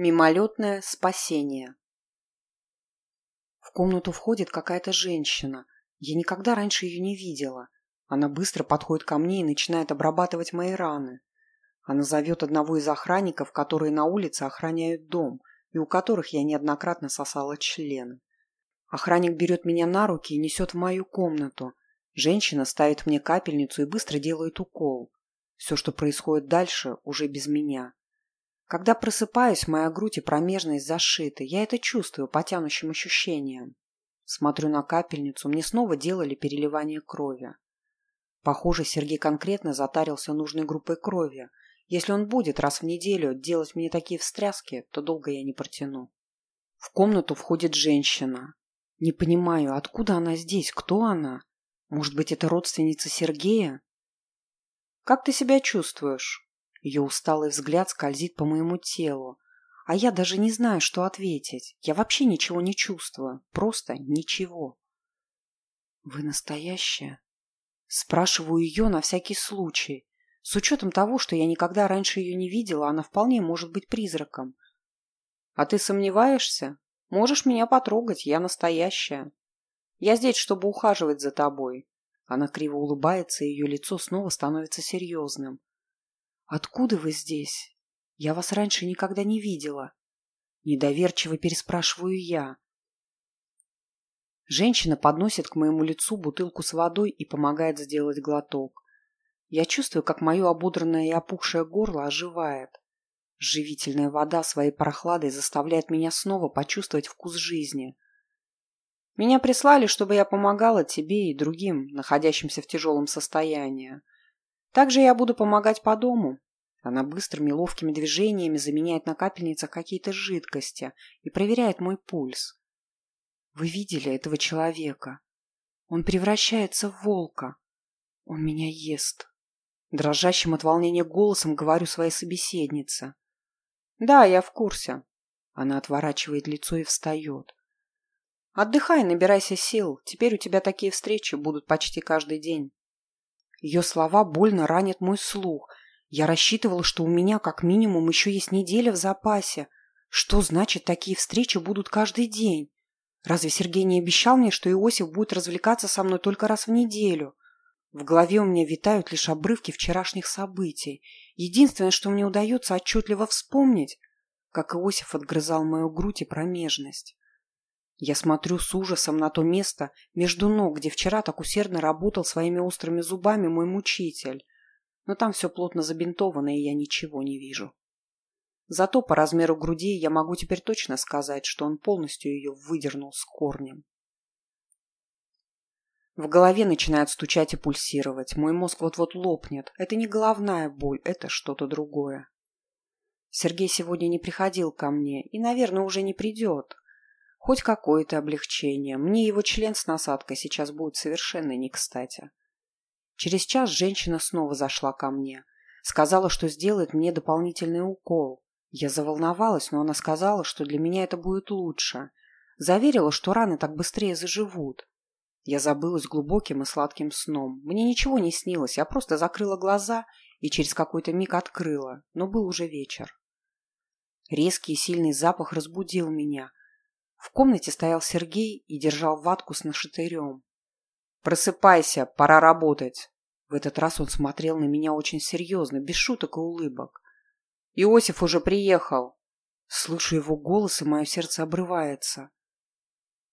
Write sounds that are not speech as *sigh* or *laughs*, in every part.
Мимолетное спасение. В комнату входит какая-то женщина. Я никогда раньше ее не видела. Она быстро подходит ко мне и начинает обрабатывать мои раны. Она зовет одного из охранников, которые на улице охраняют дом, и у которых я неоднократно сосала члены. Охранник берет меня на руки и несет в мою комнату. Женщина ставит мне капельницу и быстро делает укол. Все, что происходит дальше, уже без меня. Когда просыпаюсь, моя грудь и промежность зашиты. Я это чувствую по тянущим ощущениям. Смотрю на капельницу, мне снова делали переливание крови. Похоже, Сергей конкретно затарился нужной группой крови. Если он будет раз в неделю делать мне такие встряски, то долго я не протяну. В комнату входит женщина. Не понимаю, откуда она здесь, кто она? Может быть, это родственница Сергея? «Как ты себя чувствуешь?» Ее усталый взгляд скользит по моему телу, а я даже не знаю, что ответить. Я вообще ничего не чувствую. Просто ничего. «Вы настоящая?» Спрашиваю ее на всякий случай. С учетом того, что я никогда раньше ее не видела, она вполне может быть призраком. «А ты сомневаешься? Можешь меня потрогать, я настоящая. Я здесь, чтобы ухаживать за тобой». Она криво улыбается, и ее лицо снова становится серьезным. «Откуда вы здесь? Я вас раньше никогда не видела». Недоверчиво переспрашиваю я. Женщина подносит к моему лицу бутылку с водой и помогает сделать глоток. Я чувствую, как мое ободранное и опухшее горло оживает. Живительная вода своей прохладой заставляет меня снова почувствовать вкус жизни. Меня прислали, чтобы я помогала тебе и другим, находящимся в тяжелом состоянии. Также я буду помогать по дому. Она быстрыми ловкими движениями заменяет на капельницах какие-то жидкости и проверяет мой пульс. Вы видели этого человека? Он превращается в волка. Он меня ест. Дрожащим от волнения голосом говорю своей собеседнице. Да, я в курсе. Она отворачивает лицо и встает. Отдыхай, набирайся сил. Теперь у тебя такие встречи будут почти каждый день. Ее слова больно ранят мой слух. Я рассчитывала, что у меня как минимум еще есть неделя в запасе. Что значит, такие встречи будут каждый день? Разве Сергей не обещал мне, что Иосиф будет развлекаться со мной только раз в неделю? В голове у меня витают лишь обрывки вчерашних событий. Единственное, что мне удается отчетливо вспомнить, как Иосиф отгрызал мою грудь и промежность. Я смотрю с ужасом на то место между ног, где вчера так усердно работал своими острыми зубами мой мучитель. Но там все плотно забинтовано, и я ничего не вижу. Зато по размеру груди я могу теперь точно сказать, что он полностью ее выдернул с корнем. В голове начинает стучать и пульсировать. Мой мозг вот-вот лопнет. Это не головная боль, это что-то другое. Сергей сегодня не приходил ко мне и, наверное, уже не придет. Хоть какое-то облегчение. Мне его член с насадкой сейчас будет совершенно не кстати. Через час женщина снова зашла ко мне. Сказала, что сделает мне дополнительный укол. Я заволновалась, но она сказала, что для меня это будет лучше. Заверила, что раны так быстрее заживут. Я забылась глубоким и сладким сном. Мне ничего не снилось, я просто закрыла глаза и через какой-то миг открыла, но был уже вечер. Резкий и сильный запах разбудил меня. В комнате стоял Сергей и держал ватку с нашатырем. «Просыпайся, пора работать!» В этот раз он смотрел на меня очень серьезно, без шуток и улыбок. «Иосиф уже приехал!» Слышу его голос, и мое сердце обрывается.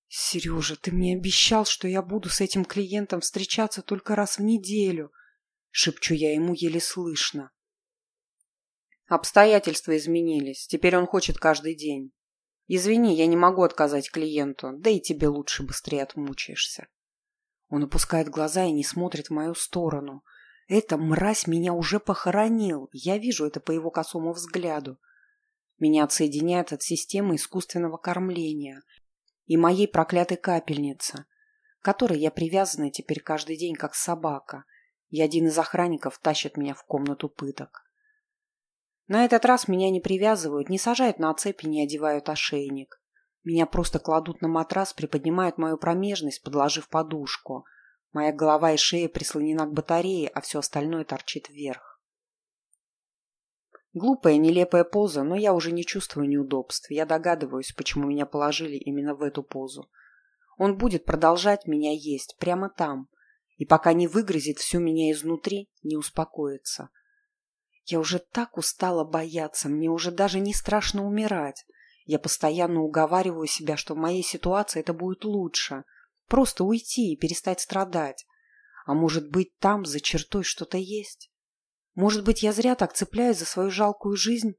«Сережа, ты мне обещал, что я буду с этим клиентом встречаться только раз в неделю!» Шепчу я ему еле слышно. Обстоятельства изменились. Теперь он хочет каждый день. Извини, я не могу отказать клиенту, да и тебе лучше быстрее отмучаешься. Он опускает глаза и не смотрит в мою сторону. Эта мразь меня уже похоронил. Я вижу это по его косому взгляду. Меня отсоединяет от системы искусственного кормления и моей проклятой капельницы, которой я привязана теперь каждый день как собака, и один из охранников тащит меня в комнату пыток. На этот раз меня не привязывают, не сажают на цепи, не одевают ошейник. Меня просто кладут на матрас, приподнимают мою промежность, подложив подушку. Моя голова и шея прислонена к батарее, а все остальное торчит вверх. Глупая, нелепая поза, но я уже не чувствую неудобств. Я догадываюсь, почему меня положили именно в эту позу. Он будет продолжать меня есть прямо там, и пока не выгрызет всю меня изнутри, не успокоится. Я уже так устала бояться, мне уже даже не страшно умирать. Я постоянно уговариваю себя, что в моей ситуации это будет лучше. Просто уйти и перестать страдать. А может быть, там за чертой что-то есть? Может быть, я зря так цепляюсь за свою жалкую жизнь?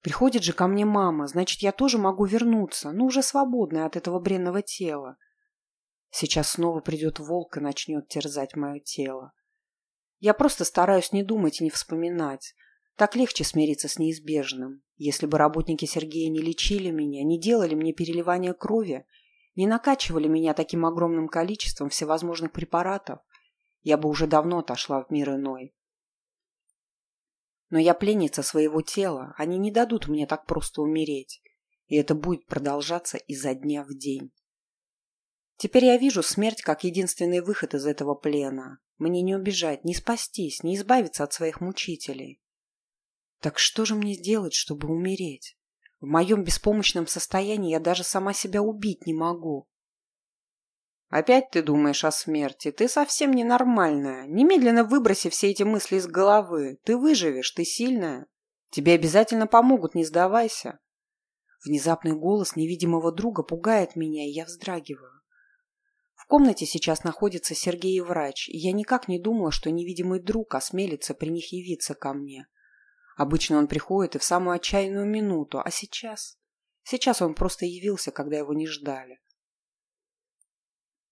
Приходит же ко мне мама, значит, я тоже могу вернуться, но уже свободная от этого бренного тела. Сейчас снова придет волк и начнет терзать мое тело. Я просто стараюсь не думать и не вспоминать. Так легче смириться с неизбежным. Если бы работники Сергея не лечили меня, не делали мне переливания крови, не накачивали меня таким огромным количеством всевозможных препаратов, я бы уже давно отошла в мир иной. Но я пленница своего тела, они не дадут мне так просто умереть. И это будет продолжаться изо дня в день. Теперь я вижу смерть как единственный выход из этого плена. Мне не убежать, не спастись, не избавиться от своих мучителей. Так что же мне сделать, чтобы умереть? В моем беспомощном состоянии я даже сама себя убить не могу. Опять ты думаешь о смерти? Ты совсем ненормальная. Немедленно выброси все эти мысли из головы. Ты выживешь, ты сильная. Тебе обязательно помогут, не сдавайся. Внезапный голос невидимого друга пугает меня, и я вздрагиваю. Комнате сейчас находится Сергей и врач, и я никак не думала, что невидимый друг осмелится при них явиться ко мне. Обычно он приходит и в самую отчаянную минуту, а сейчас... Сейчас он просто явился, когда его не ждали.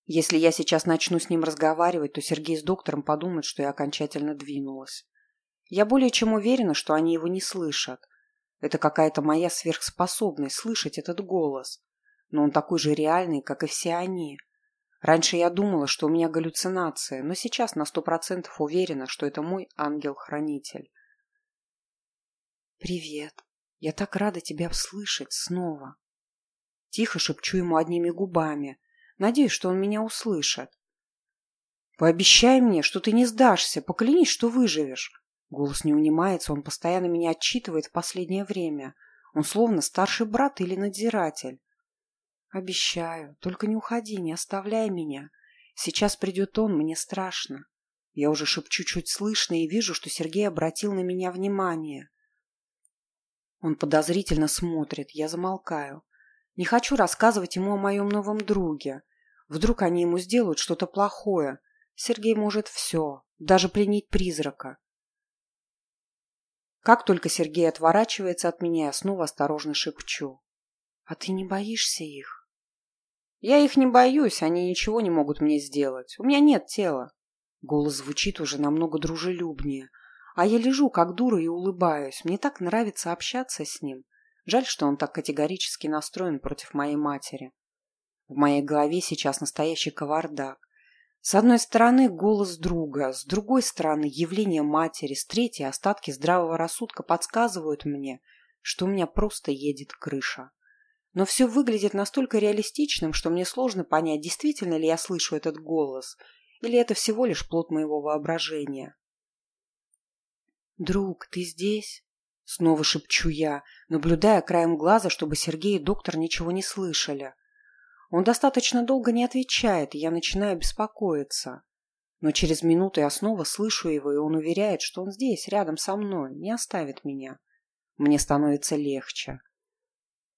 Если я сейчас начну с ним разговаривать, то Сергей с доктором подумает, что я окончательно двинулась. Я более чем уверена, что они его не слышат. Это какая-то моя сверхспособность слышать этот голос. Но он такой же реальный, как и все они. Раньше я думала, что у меня галлюцинация, но сейчас на сто процентов уверена, что это мой ангел-хранитель. «Привет. Я так рада тебя слышать снова». Тихо шепчу ему одними губами, Надеюсь, что он меня услышит. «Пообещай мне, что ты не сдашься, поклянись, что выживешь». Голос не унимается, он постоянно меня отчитывает в последнее время. Он словно старший брат или надзиратель. «Обещаю, только не уходи, не оставляй меня. Сейчас придет он, мне страшно». Я уже шепчу чуть слышно и вижу, что Сергей обратил на меня внимание. Он подозрительно смотрит, я замолкаю. Не хочу рассказывать ему о моем новом друге. Вдруг они ему сделают что-то плохое. Сергей может все, даже пленить призрака. Как только Сергей отворачивается от меня, я снова осторожно шепчу. «А ты не боишься их?» «Я их не боюсь, они ничего не могут мне сделать. У меня нет тела». Голос звучит уже намного дружелюбнее. А я лежу, как дура, и улыбаюсь. Мне так нравится общаться с ним. Жаль, что он так категорически настроен против моей матери. В моей голове сейчас настоящий кавардак. С одной стороны голос друга, с другой стороны явление матери, с третьей остатки здравого рассудка подсказывают мне, что у меня просто едет крыша. Но все выглядит настолько реалистичным, что мне сложно понять, действительно ли я слышу этот голос, или это всего лишь плод моего воображения. «Друг, ты здесь?» Снова шепчу я, наблюдая краем глаза, чтобы Сергей и доктор ничего не слышали. Он достаточно долго не отвечает, и я начинаю беспокоиться. Но через минуту я снова слышу его, и он уверяет, что он здесь, рядом со мной, не оставит меня. Мне становится легче.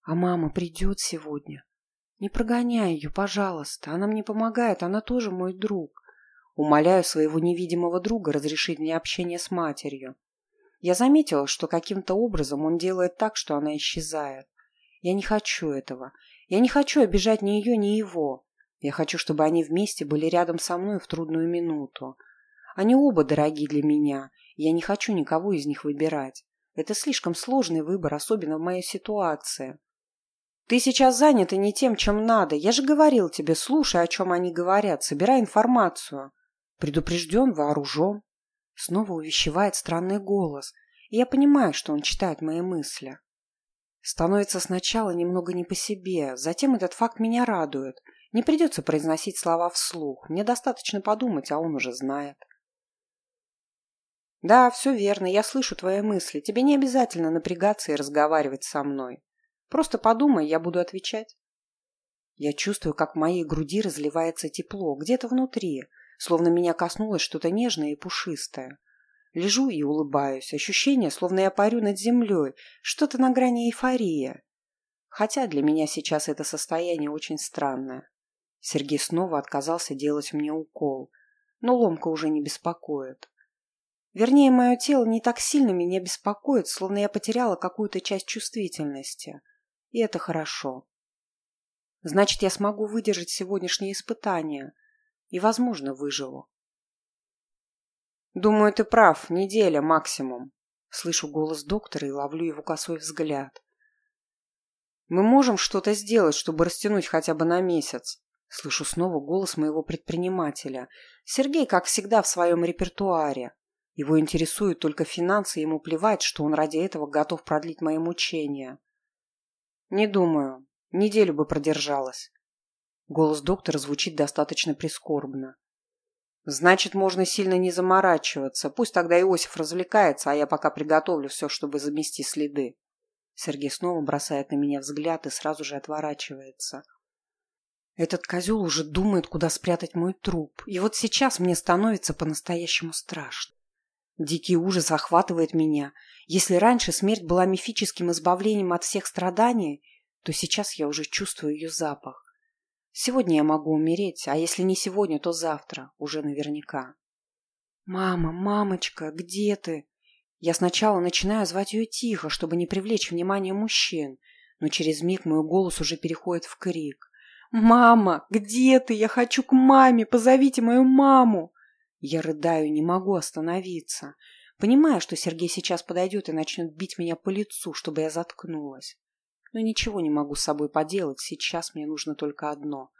А мама придет сегодня. Не прогоняй ее, пожалуйста. Она мне помогает, она тоже мой друг. Умоляю своего невидимого друга разрешить мне общение с матерью. Я заметила, что каким-то образом он делает так, что она исчезает. Я не хочу этого. Я не хочу обижать ни ее, ни его. Я хочу, чтобы они вместе были рядом со мной в трудную минуту. Они оба дороги для меня, я не хочу никого из них выбирать. Это слишком сложный выбор, особенно в моей ситуации. Ты сейчас занята не тем, чем надо. Я же говорил тебе, слушай, о чем они говорят, собирай информацию. Предупрежден, вооружен. Снова увещевает странный голос, и я понимаю, что он читает мои мысли. Становится сначала немного не по себе, затем этот факт меня радует. Не придется произносить слова вслух, мне достаточно подумать, а он уже знает. Да, все верно, я слышу твои мысли. Тебе не обязательно напрягаться и разговаривать со мной. Просто подумай, я буду отвечать. Я чувствую, как в моей груди разливается тепло, где-то внутри, словно меня коснулось что-то нежное и пушистое. Лежу и улыбаюсь. Ощущение, словно я парю над землей, что-то на грани эйфории. Хотя для меня сейчас это состояние очень странное. Сергей снова отказался делать мне укол, но ломка уже не беспокоит. Вернее, мое тело не так сильно меня беспокоит, словно я потеряла какую-то часть чувствительности. И это хорошо. Значит, я смогу выдержать сегодняшнее испытание. И, возможно, выживу. Думаю, ты прав. Неделя максимум. Слышу голос доктора и ловлю его косой взгляд. Мы можем что-то сделать, чтобы растянуть хотя бы на месяц. Слышу снова голос моего предпринимателя. Сергей, как всегда, в своем репертуаре. Его интересуют только финансы, ему плевать, что он ради этого готов продлить мои мучения. Не думаю. Неделю бы продержалась. Голос доктора звучит достаточно прискорбно. Значит, можно сильно не заморачиваться. Пусть тогда Иосиф развлекается, а я пока приготовлю все, чтобы замести следы. Сергей снова бросает на меня взгляд и сразу же отворачивается. Этот козел уже думает, куда спрятать мой труп. И вот сейчас мне становится по-настоящему страшно. Дикий ужас охватывает меня. Если раньше смерть была мифическим избавлением от всех страданий, то сейчас я уже чувствую ее запах. Сегодня я могу умереть, а если не сегодня, то завтра, уже наверняка. «Мама, мамочка, где ты?» Я сначала начинаю звать ее тихо, чтобы не привлечь внимание мужчин, но через миг мой голос уже переходит в крик. «Мама, где ты? Я хочу к маме! Позовите мою маму!» Я рыдаю, не могу остановиться. Понимаю, что Сергей сейчас подойдет и начнет бить меня по лицу, чтобы я заткнулась. Но ничего не могу с собой поделать, сейчас мне нужно только одно —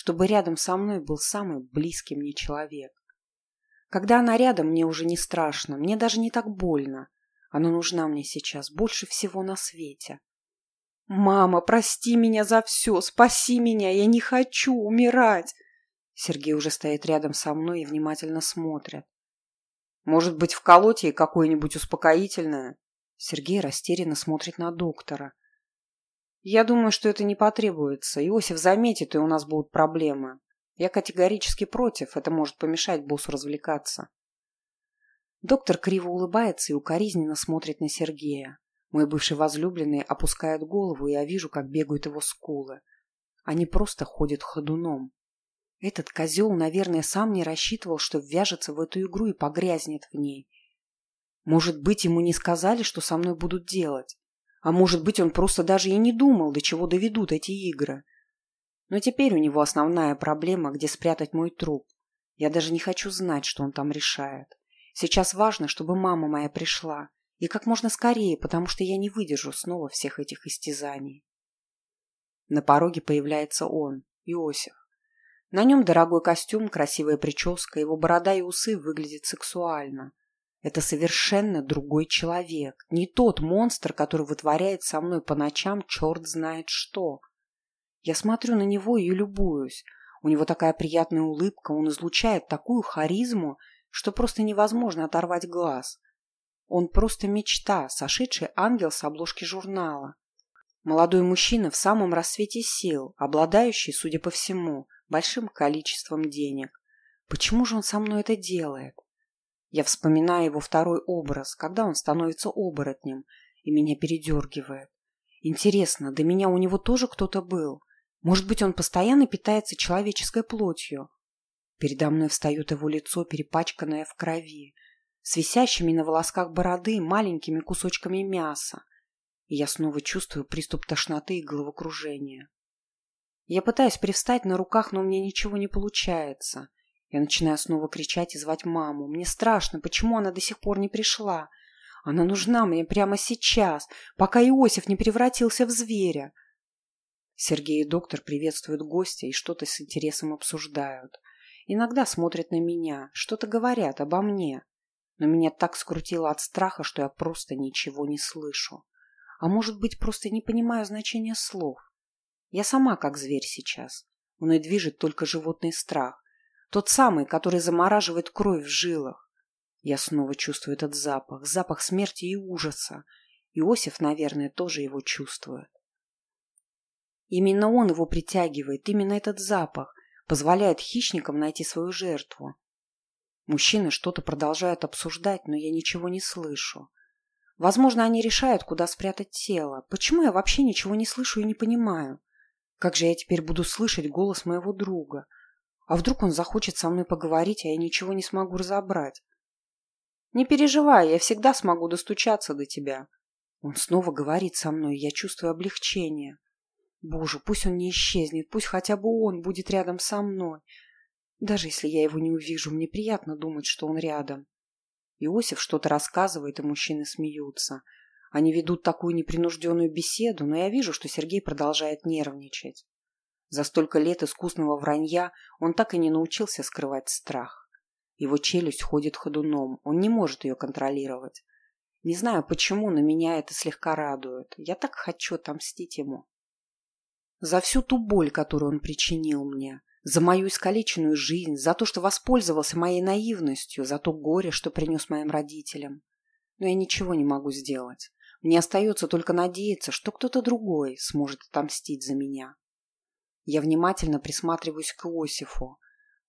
чтобы рядом со мной был самый близкий мне человек. Когда она рядом, мне уже не страшно, мне даже не так больно. Она нужна мне сейчас больше всего на свете. «Мама, прости меня за все, спаси меня, я не хочу умирать!» Сергей уже стоит рядом со мной и внимательно смотрит. «Может быть, вколоть ей какое-нибудь успокоительное?» Сергей растерянно смотрит на доктора. «Я думаю, что это не потребуется. Иосиф заметит, и у нас будут проблемы. Я категорически против, это может помешать боссу развлекаться. Доктор криво улыбается и укоризненно смотрит на Сергея. Мой бывший возлюбленный опускает голову, и я вижу, как бегают его скулы. Они просто ходят ходуном. Этот козел, наверное, сам не рассчитывал, что ввяжется в эту игру и погрязнет в ней. Может быть, ему не сказали, что со мной будут делать. А может быть, он просто даже и не думал, до чего доведут эти игры. Но теперь у него основная проблема, где спрятать мой труп. Я даже не хочу знать, что он там решает. Сейчас важно, чтобы мама моя пришла. И как можно скорее, потому что я не выдержу снова всех этих истязаний. На пороге появляется он, Иосиф. На нем дорогой костюм, красивая прическа, его борода и усы выглядят сексуально. Это совершенно другой человек, не тот монстр, который вытворяет со мной по ночам черт знает что. Я смотрю на него и любуюсь. У него такая приятная улыбка, он излучает такую харизму, что просто невозможно оторвать глаз. Он просто мечта, сошедший ангел с обложки журнала. Молодой мужчина в самом рассвете сил, обладающий, судя по всему, большим количеством денег. Почему же он со мной это делает? Я вспоминаю его второй образ, когда он становится оборотнем, и меня передергивает. Интересно, до меня у него тоже кто-то был? Может быть, он постоянно питается человеческой плотью. Передо мной встает его лицо, перепачканное в крови, с висящими на волосках бороды маленькими кусочками мяса. И я снова чувствую приступ тошноты и головокружения. Я пытаюсь привстать на руках, но у меня ничего не получается. Я начинаю снова кричать и звать маму. Мне страшно, почему она до сих пор не пришла? Она нужна мне прямо сейчас, пока Иосиф не превратился в зверя. Сергей и доктор приветствуют гостя и что-то с интересом обсуждают. Иногда смотрят на меня, что-то говорят обо мне. Но меня так скрутило от страха, что я просто ничего не слышу. А может быть, просто не понимаю значения слов. Я сама как зверь сейчас. Мной движет только животный страх. Тот самый, который замораживает кровь в жилах. Я снова чувствую этот запах, запах смерти и ужаса. Иосиф, наверное, тоже его чувствует. Именно он его притягивает, именно этот запах позволяет хищникам найти свою жертву. Мужчины что-то продолжают обсуждать, но я ничего не слышу. Возможно, они решают, куда спрятать тело. Почему я вообще ничего не слышу и не понимаю? Как же я теперь буду слышать голос моего друга? А вдруг он захочет со мной поговорить, а я ничего не смогу разобрать? Не переживай, я всегда смогу достучаться до тебя. Он снова говорит со мной, я чувствую облегчение. Боже, пусть он не исчезнет, пусть хотя бы он будет рядом со мной. Даже если я его не увижу, мне приятно думать, что он рядом. Иосиф что-то рассказывает, и мужчины смеются. Они ведут такую непринужденную беседу, но я вижу, что Сергей продолжает нервничать. За столько лет искусного вранья он так и не научился скрывать страх. Его челюсть ходит ходуном, он не может ее контролировать. Не знаю почему, но меня это слегка радует. Я так хочу отомстить ему. За всю ту боль, которую он причинил мне, за мою искалеченную жизнь, за то, что воспользовался моей наивностью, за то горе, что принес моим родителям. Но я ничего не могу сделать. Мне остается только надеяться, что кто-то другой сможет отомстить за меня. Я внимательно присматриваюсь к Иосифу.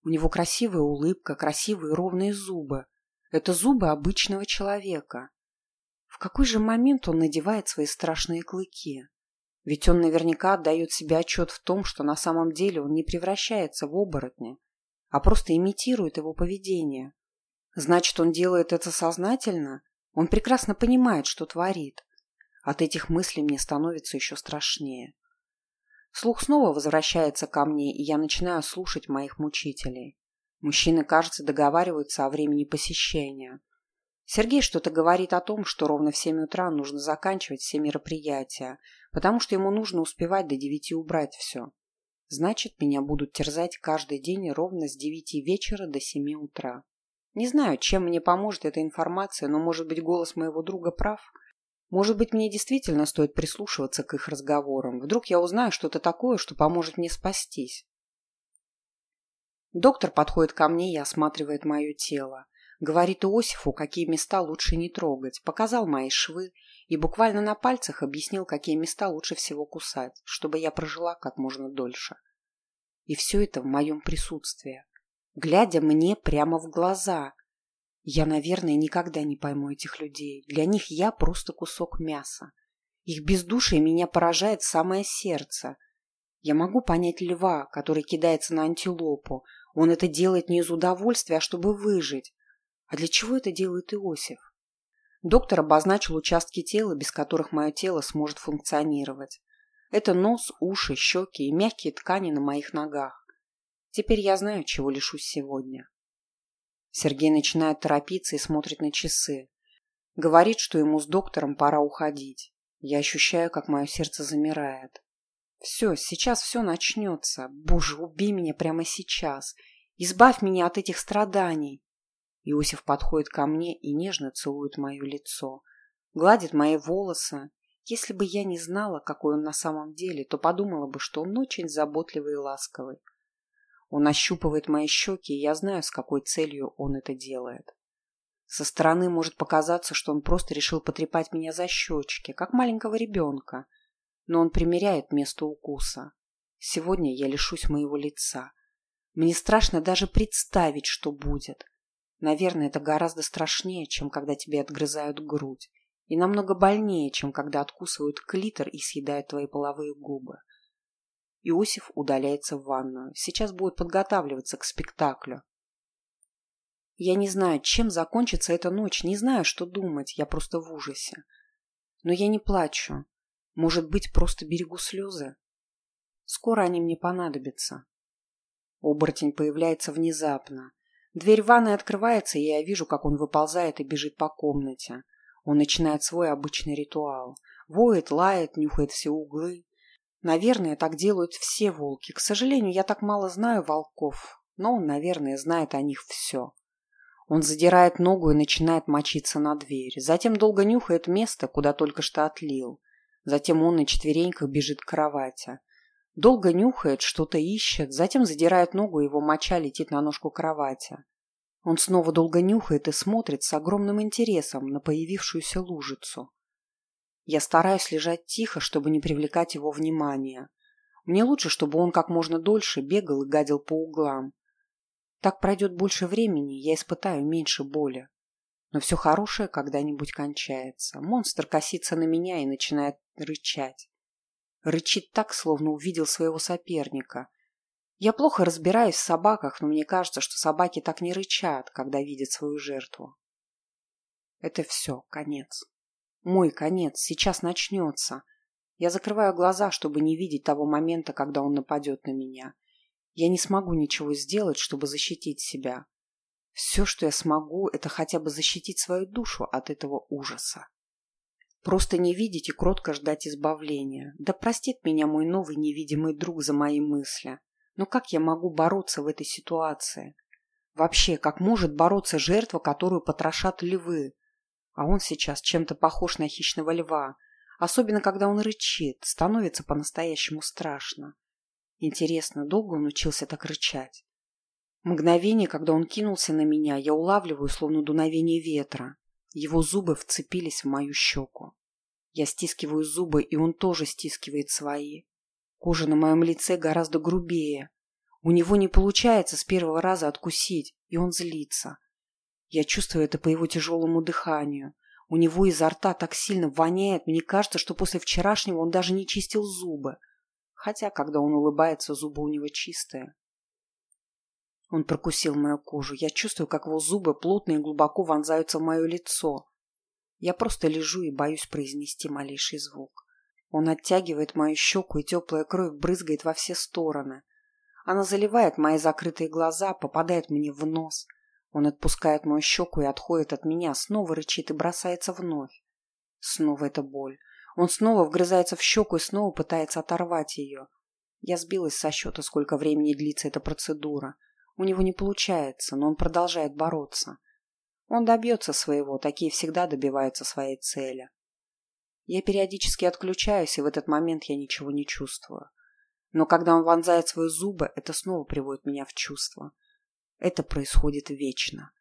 У него красивая улыбка, красивые ровные зубы. Это зубы обычного человека. В какой же момент он надевает свои страшные клыки? Ведь он наверняка отдает себе отчет в том, что на самом деле он не превращается в оборотня, а просто имитирует его поведение. Значит, он делает это сознательно? Он прекрасно понимает, что творит. От этих мыслей мне становится еще страшнее. Слух снова возвращается ко мне, и я начинаю слушать моих мучителей. Мужчины, кажется, договариваются о времени посещения. Сергей что-то говорит о том, что ровно в семь утра нужно заканчивать все мероприятия, потому что ему нужно успевать до девяти убрать все. Значит, меня будут терзать каждый день ровно с девяти вечера до семи утра. Не знаю, чем мне поможет эта информация, но, может быть, голос моего друга прав. Может быть, мне действительно стоит прислушиваться к их разговорам. Вдруг я узнаю что-то такое, что поможет мне спастись. Доктор подходит ко мне и осматривает мое тело. Говорит Иосифу, какие места лучше не трогать, показал мои швы и буквально на пальцах объяснил, какие места лучше всего кусать, чтобы я прожила как можно дольше. И все это в моем присутствии, глядя мне прямо в глаза. Я, наверное, никогда не пойму этих людей. Для них я просто кусок мяса. Их бездушие меня поражает самое сердце. Я могу понять льва, который кидается на антилопу. Он это делает не из удовольствия, а чтобы выжить. А для чего это делает Иосиф? Доктор обозначил участки тела, без которых мое тело сможет функционировать. Это нос, уши, щеки и мягкие ткани на моих ногах. Теперь я знаю, чего лишусь сегодня. Сергей начинает торопиться и смотрит на часы. Говорит, что ему с доктором пора уходить. Я ощущаю, как мое сердце замирает. Все, сейчас все начнется. Боже, убей меня прямо сейчас. Избавь меня от этих страданий. Иосиф подходит ко мне и нежно целует мое лицо. Гладит мои волосы. Если бы я не знала, какой он на самом деле, то подумала бы, что он очень заботливый и ласковый. Он ощупывает мои щеки, и я знаю, с какой целью он это делает. Со стороны может показаться, что он просто решил потрепать меня за щечки, как маленького ребенка. Но он примеряет место укуса. Сегодня я лишусь моего лица. Мне страшно даже представить, что будет. Наверное, это гораздо страшнее, чем когда тебе отгрызают грудь, и намного больнее, чем когда откусывают клитор и съедают твои половые губы. Иосиф удаляется в ванную. Сейчас будет подготавливаться к спектаклю. Я не знаю, чем закончится эта ночь, не знаю, что думать, я просто в ужасе. Но я не плачу. Может быть, просто берегу слезы? Скоро они мне понадобятся. Оборотень появляется внезапно. Дверь ванной открывается, и я вижу, как он выползает и бежит по комнате. Он начинает свой обычный ритуал. Воет, лает, нюхает все углы. Наверное, так делают все волки. К сожалению, я так мало знаю волков, но он, наверное, знает о них все. Он задирает ногу и начинает мочиться на дверь. Затем долго нюхает место, куда только что отлил. Затем он на четвереньках бежит к кровати. Долго нюхает, что-то ищет, затем задирает ногу, и его моча летит на ножку кровати. Он снова долго нюхает и смотрит с огромным интересом на появившуюся лужицу. Я стараюсь лежать тихо, чтобы не привлекать его внимания. Мне лучше, чтобы он как можно дольше бегал и гадил по углам. Так пройдет больше времени, я испытаю меньше боли. Но все хорошее когда-нибудь кончается. Монстр косится на меня и начинает рычать. Рычит так, словно увидел своего соперника. Я плохо разбираюсь в собаках, но мне кажется, что собаки так не рычат, когда видят свою жертву. Это все, конец. Мой конец сейчас начнется. Я закрываю глаза, чтобы не видеть того момента, когда он нападет на меня. Я не смогу ничего сделать, чтобы защитить себя. Все, что я смогу, это хотя бы защитить свою душу от этого ужаса. Просто не видеть и кротко ждать избавления. Да простит меня мой новый невидимый друг за мои мысли. Но как я могу бороться в этой ситуации? Вообще, как может бороться жертва, которую потрошат львы? А он сейчас чем-то похож на хищного льва. Особенно, когда он рычит, становится по-настоящему страшно. Интересно, долго он учился так рычать? Мгновение, когда он кинулся на меня, я улавливаю, словно дуновение ветра. Его зубы вцепились в мою щеку. Я стискиваю зубы, и он тоже стискивает свои. Кожа на моем лице гораздо грубее. У него не получается с первого раза откусить, и он злится. Я чувствую это по его тяжелому дыханию. У него изо рта так сильно воняет, мне кажется, что после вчерашнего он даже не чистил зубы. Хотя, когда он улыбается, зубы у него чистые. Он прокусил мою кожу. Я чувствую, как его зубы плотно и глубоко вонзаются в мое лицо. Я просто лежу и боюсь произнести малейший звук. Он оттягивает мою щеку, и теплая кровь брызгает во все стороны. Она заливает мои закрытые глаза, попадает мне в нос. Он отпускает мою щеку и отходит от меня, снова рычит и бросается вновь. Снова эта боль. Он снова вгрызается в щеку и снова пытается оторвать ее. Я сбилась со счета, сколько времени длится эта процедура. У него не получается, но он продолжает бороться. Он добьется своего, такие всегда добиваются своей цели. Я периодически отключаюсь, и в этот момент я ничего не чувствую. Но когда он вонзает свои зубы, это снова приводит меня в чувство. Это происходит вечно.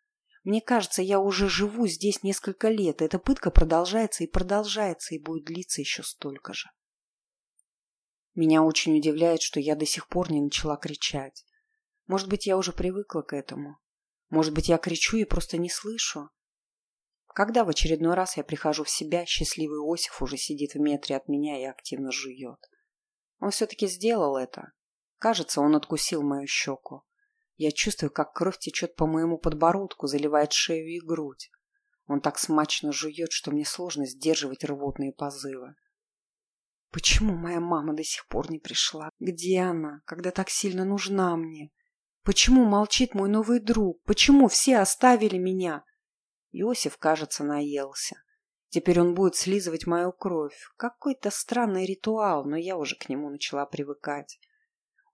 Мне кажется, я уже живу здесь несколько лет, эта пытка продолжается и продолжается, и будет длиться еще столько же. Меня очень удивляет, что я до сих пор не начала кричать. Может быть, я уже привыкла к этому. Может быть, я кричу и просто не слышу. Когда в очередной раз я прихожу в себя, счастливый Иосиф уже сидит в метре от меня и активно жует. Он все-таки сделал это. Кажется, он откусил мою щеку. Я чувствую, как кровь течет по моему подбородку, заливает шею и грудь. Он так смачно жует, что мне сложно сдерживать рвотные позывы. Почему моя мама до сих пор не пришла? Где она, когда так сильно нужна мне? Почему молчит мой новый друг? Почему все оставили меня? Иосиф, кажется, наелся. Теперь он будет слизывать мою кровь. Какой-то странный ритуал, но я уже к нему начала привыкать.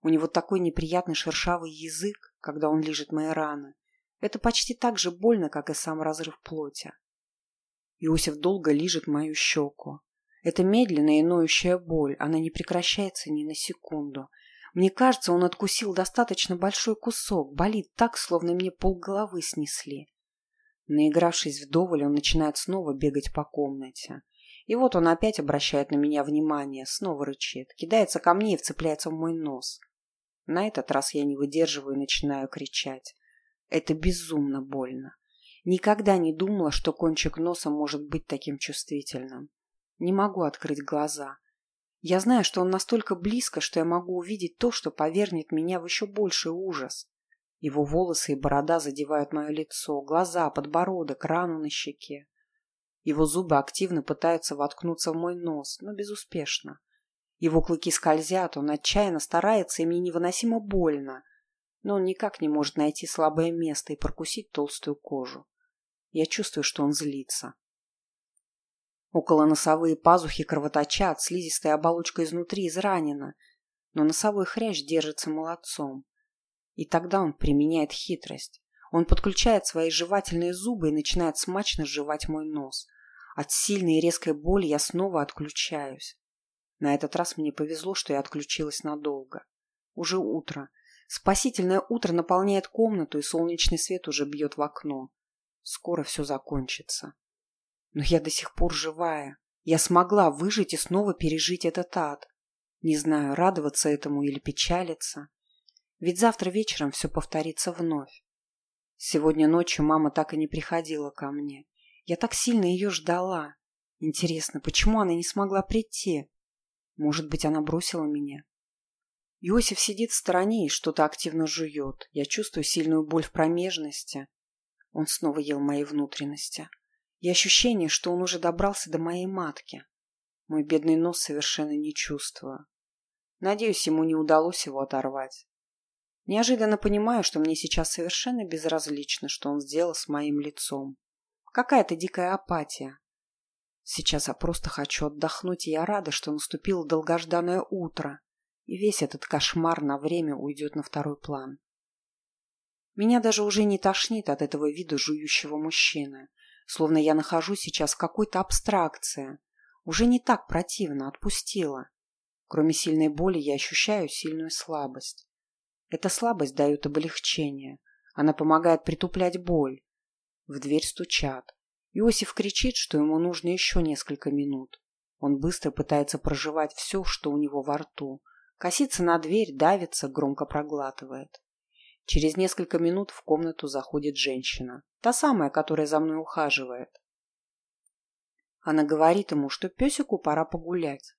У него такой неприятный шершавый язык, когда он лижет мои раны. Это почти так же больно, как и сам разрыв плоти. Иосиф долго лижет мою щеку. Это медленная и ноющая боль, она не прекращается ни на секунду. Мне кажется, он откусил достаточно большой кусок, болит так, словно мне полголовы снесли. Наигравшись вдоволь, он начинает снова бегать по комнате. И вот он опять обращает на меня внимание, снова рычит, кидается ко мне и вцепляется в мой нос. На этот раз я не выдерживаю и начинаю кричать. Это безумно больно. Никогда не думала, что кончик носа может быть таким чувствительным. Не могу открыть глаза. Я знаю, что он настолько близко, что я могу увидеть то, что повернет меня в еще больший ужас. Его волосы и борода задевают мое лицо, глаза, подбородок, рану на щеке. Его зубы активно пытаются воткнуться в мой нос, но безуспешно. Его клыки скользят, он отчаянно старается, и мне невыносимо больно. Но он никак не может найти слабое место и прокусить толстую кожу. Я чувствую, что он злится. Около носовые пазухи кровоточат, слизистая оболочка изнутри изранена, но носовой хрящ держится молодцом. И тогда он применяет хитрость. Он подключает свои жевательные зубы и начинает смачно жевать мой нос. От сильной и резкой боли я снова отключаюсь. На этот раз мне повезло, что я отключилась надолго. Уже утро. Спасительное утро наполняет комнату, и солнечный свет уже бьет в окно. Скоро все закончится. Но я до сих пор живая. Я смогла выжить и снова пережить этот ад. Не знаю, радоваться этому или печалиться. Ведь завтра вечером все повторится вновь. Сегодня ночью мама так и не приходила ко мне. Я так сильно ее ждала. Интересно, почему она не смогла прийти? Может быть, она бросила меня? Иосиф сидит в стороне и что-то активно жует. Я чувствую сильную боль в промежности. Он снова ел мои внутренности. И ощущение, что он уже добрался до моей матки. Мой бедный нос совершенно не чувствую. Надеюсь, ему не удалось его оторвать. Неожиданно понимаю, что мне сейчас совершенно безразлично, что он сделал с моим лицом. Какая-то дикая апатия. Сейчас я просто хочу отдохнуть, и я рада, что наступило долгожданное утро, и весь этот кошмар на время уйдет на второй план. Меня даже уже не тошнит от этого вида жующего мужчины, словно я нахожусь сейчас в какой-то абстракции. Уже не так противно, отпустила. Кроме сильной боли я ощущаю сильную слабость. Эта слабость дает облегчение. Она помогает притуплять боль. В дверь стучат. Иосиф кричит, что ему нужно еще несколько минут. Он быстро пытается проживать все, что у него во рту. Косится на дверь, давится, громко проглатывает. Через несколько минут в комнату заходит женщина. Та самая, которая за мной ухаживает. Она говорит ему, что песику пора погулять.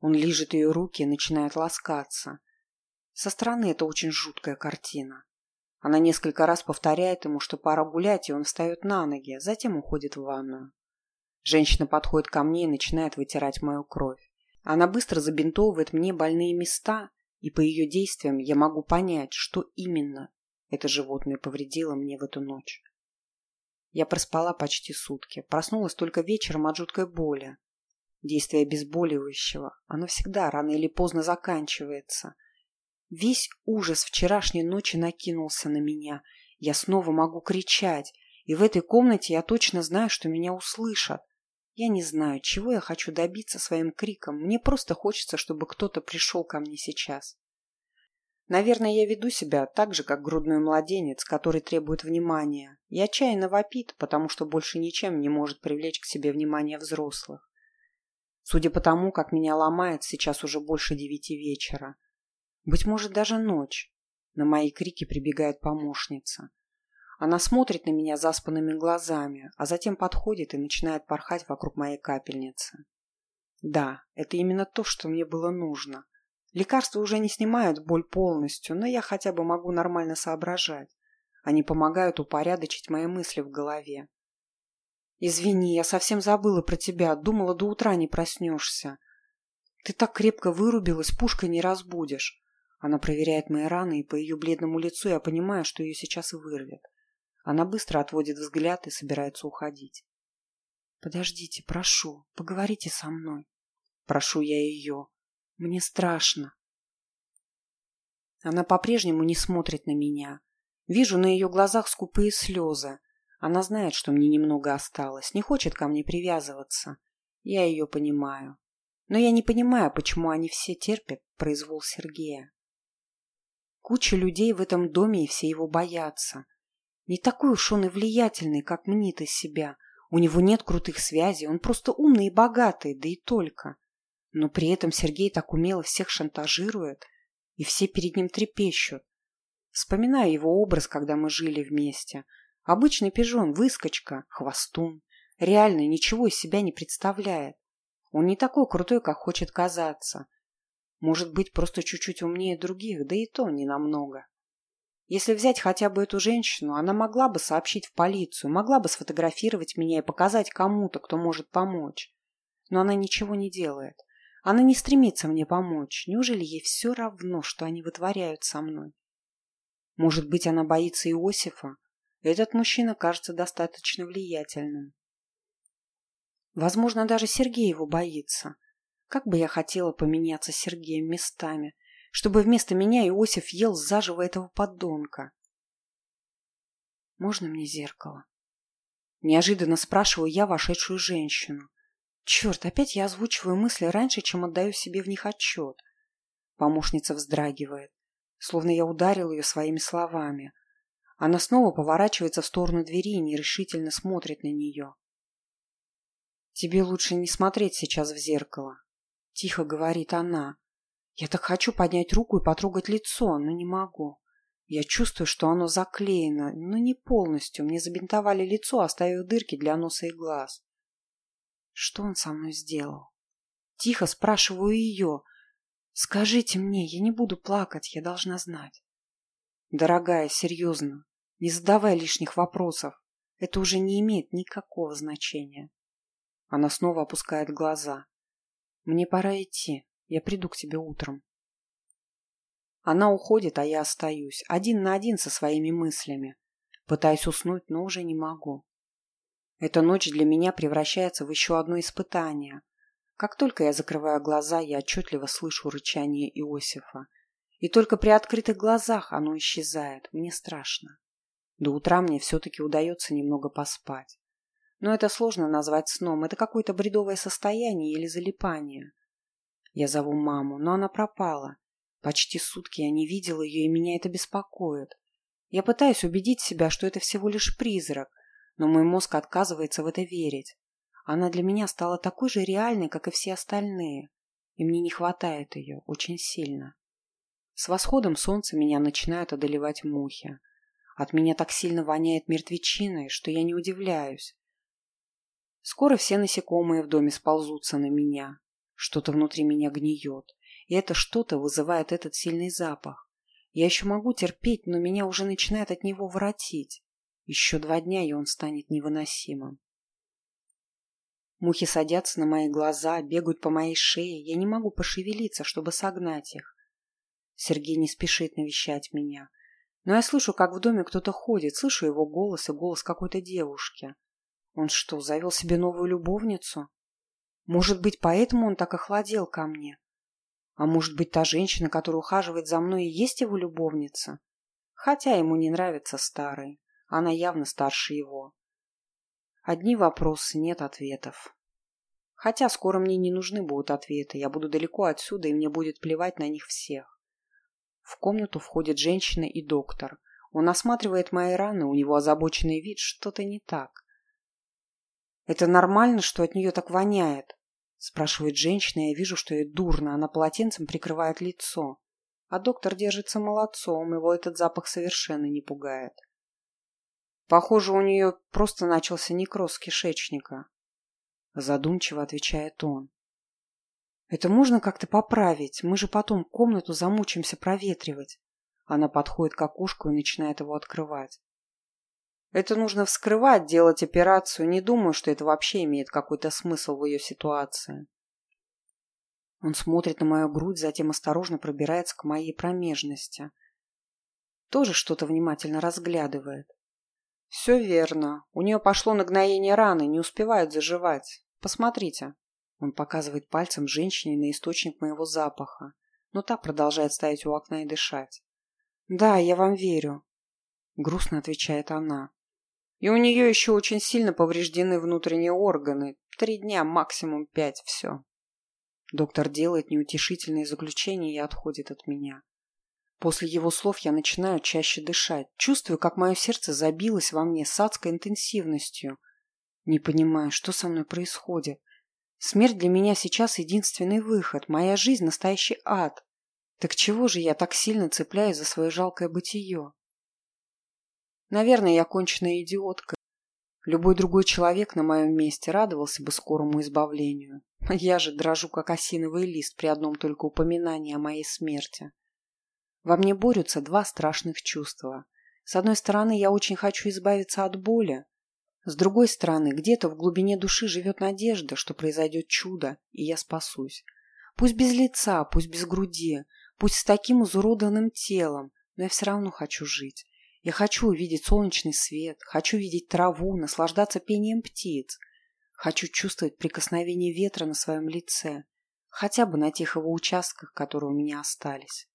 Он лижет ее руки и начинает ласкаться. Со стороны это очень жуткая картина. Она несколько раз повторяет ему, что пора гулять, и он встает на ноги, затем уходит в ванную. Женщина подходит ко мне и начинает вытирать мою кровь. Она быстро забинтовывает мне больные места, и по ее действиям я могу понять, что именно это животное повредило мне в эту ночь. Я проспала почти сутки, проснулась только вечером от жуткой боли. Действие обезболивающего, оно всегда рано или поздно заканчивается. Весь ужас вчерашней ночи накинулся на меня. Я снова могу кричать, и в этой комнате я точно знаю, что меня услышат. Я не знаю, чего я хочу добиться своим криком. Мне просто хочется, чтобы кто-то пришел ко мне сейчас. Наверное, я веду себя так же, как грудной младенец, который требует внимания, и отчаянно вопит, потому что больше ничем не может привлечь к себе внимание взрослых. Судя по тому, как меня ломает, сейчас уже больше девяти вечера. Быть может, даже ночь. На мои крики прибегает помощница. Она смотрит на меня заспанными глазами, а затем подходит и начинает порхать вокруг моей капельницы. Да, это именно то, что мне было нужно. Лекарства уже не снимают боль полностью, но я хотя бы могу нормально соображать. Они помогают упорядочить мои мысли в голове. «Извини, я совсем забыла про тебя, думала, до утра не проснешься. Ты так крепко вырубилась, пушкой не разбудишь». Она проверяет мои раны, и по ее бледному лицу я понимаю, что ее сейчас вырвет. Она быстро отводит взгляд и собирается уходить. «Подождите, прошу, поговорите со мной». Прошу я ее. Мне страшно. Она по-прежнему не смотрит на меня. Вижу на ее глазах скупые слезы. Она знает, что мне немного осталось, не хочет ко мне привязываться. Я ее понимаю. Но я не понимаю, почему они все терпят произвол Сергея. Куча людей в этом доме и все его боятся. Не такой уж он и влиятельный, как мнит из себя. У него нет крутых связей, он просто умный и богатый, да и только. Но при этом Сергей так умело всех шантажирует, и все перед ним трепещут. Вспоминаю его образ, когда мы жили вместе. Обычный пижон, выскочка, хвостун. Реально ничего из себя не представляет. Он не такой крутой, как хочет казаться. Может быть, просто чуть-чуть умнее других, да и то не намного. Если взять хотя бы эту женщину, она могла бы сообщить в полицию, могла бы сфотографировать меня и показать кому-то, кто может помочь. Но она ничего не делает. Она не стремится мне помочь. Неужели ей все равно, что они вытворяют со мной? Может быть, она боится Иосифа? Этот мужчина кажется достаточно влиятельным. Возможно, даже Сергей его боится. Как бы я хотела поменяться с Сергеем местами, чтобы вместо меня Иосиф ел заживо этого подонка. «Можно мне зеркало?» Неожиданно спрашиваю я вошедшую женщину. Черт, опять я озвучиваю мысли раньше, чем отдаю себе в них отчет. Помощница вздрагивает. словно я ударил ее своими словами. Она снова поворачивается в сторону двери и нерешительно смотрит на нее. «Тебе лучше не смотреть сейчас в зеркало», — тихо говорит она. «Я так хочу поднять руку и потрогать лицо, но не могу. Я чувствую, что оно заклеено, но не полностью. Мне забинтовали лицо, оставив дырки для носа и глаз. Что он со мной сделал? Тихо спрашиваю ее. Скажите мне, я не буду плакать, я должна знать. Дорогая, серьезно, не задавай лишних вопросов. Это уже не имеет никакого значения. Она снова опускает глаза. Мне пора идти. Я приду к тебе утром. Она уходит, а я остаюсь, один на один со своими мыслями. Пытаюсь уснуть, но уже не могу. Эта ночь для меня превращается в еще одно испытание. Как только я закрываю глаза, я отчетливо слышу рычание Иосифа. И только при открытых глазах оно исчезает. Мне страшно. До утра мне все-таки удается немного поспать. Но это сложно назвать сном. Это какое-то бредовое состояние или залипание. Я зову маму, но она пропала. Почти сутки я не видела ее, и меня это беспокоит. Я пытаюсь убедить себя, что это всего лишь призрак, но мой мозг отказывается в это верить. Она для меня стала такой же реальной, как и все остальные, и мне не хватает ее очень сильно. С восходом солнца меня начинают одолевать мухи. От меня так сильно воняет мертвечиной, что я не удивляюсь. Скоро все насекомые в доме сползутся на меня. Что-то внутри меня гниет, и это что-то вызывает этот сильный запах. Я еще могу терпеть, но меня уже начинает от него воротить. Еще два дня, и он станет невыносимым. Мухи садятся на мои глаза, бегают по моей шее. Я не могу пошевелиться, чтобы согнать их. Сергей не спешит навещать меня. Но я слышу, как в доме кто-то ходит, слышу его голос и голос какой-то девушки. Он что, завел себе новую любовницу? Может быть, поэтому он так охладел ко мне? А может быть, та женщина, которая ухаживает за мной, и есть его любовница? Хотя ему не нравится старый. Она явно старше его. Одни вопросы, нет ответов. Хотя скоро мне не нужны будут ответы. Я буду далеко отсюда, и мне будет плевать на них всех. В комнату входит женщина и доктор. Он осматривает мои раны, у него озабоченный вид, что-то не так. «Это нормально, что от нее так воняет?» спрашивает женщина, я вижу, что ей дурно, она полотенцем прикрывает лицо. А доктор держится молодцом, его этот запах совершенно не пугает. Похоже, у нее просто начался некроз кишечника. Задумчиво отвечает он. Это можно как-то поправить? Мы же потом комнату замучимся проветривать. Она подходит к окошку и начинает его открывать. Это нужно вскрывать, делать операцию. Не думаю, что это вообще имеет какой-то смысл в ее ситуации. Он смотрит на мою грудь, затем осторожно пробирается к моей промежности. Тоже что-то внимательно разглядывает. Все верно. У нее пошло нагноение раны, не успевает заживать. Посмотрите. Он показывает пальцем женщине на источник моего запаха, но та продолжает стоять у окна и дышать. «Да, я вам верю», — грустно отвечает она. «И у нее еще очень сильно повреждены внутренние органы. Три дня, максимум пять, все». Доктор делает неутешительные заключения и отходит от меня. После его слов я начинаю чаще дышать. Чувствую, как мое сердце забилось во мне с адской интенсивностью. Не понимаю, что со мной происходит. Смерть для меня сейчас единственный выход. Моя жизнь – настоящий ад. Так чего же я так сильно цепляюсь за свое жалкое бытие? Наверное, я конченная идиотка. Любой другой человек на моем месте радовался бы скорому избавлению. *laughs* Я же дрожу, как осиновый лист при одном только упоминании о моей смерти. Во мне борются два страшных чувства. С одной стороны, я очень хочу избавиться от боли, с другой стороны, где-то в глубине души живет надежда, что произойдет чудо, и я спасусь. Пусть без лица, пусть без груди, пусть с таким изуродованным телом, но я все равно хочу жить. Я хочу увидеть солнечный свет, хочу видеть траву, наслаждаться пением птиц. Хочу чувствовать прикосновение ветра на своем лице, хотя бы на тех его участках, которые у меня остались.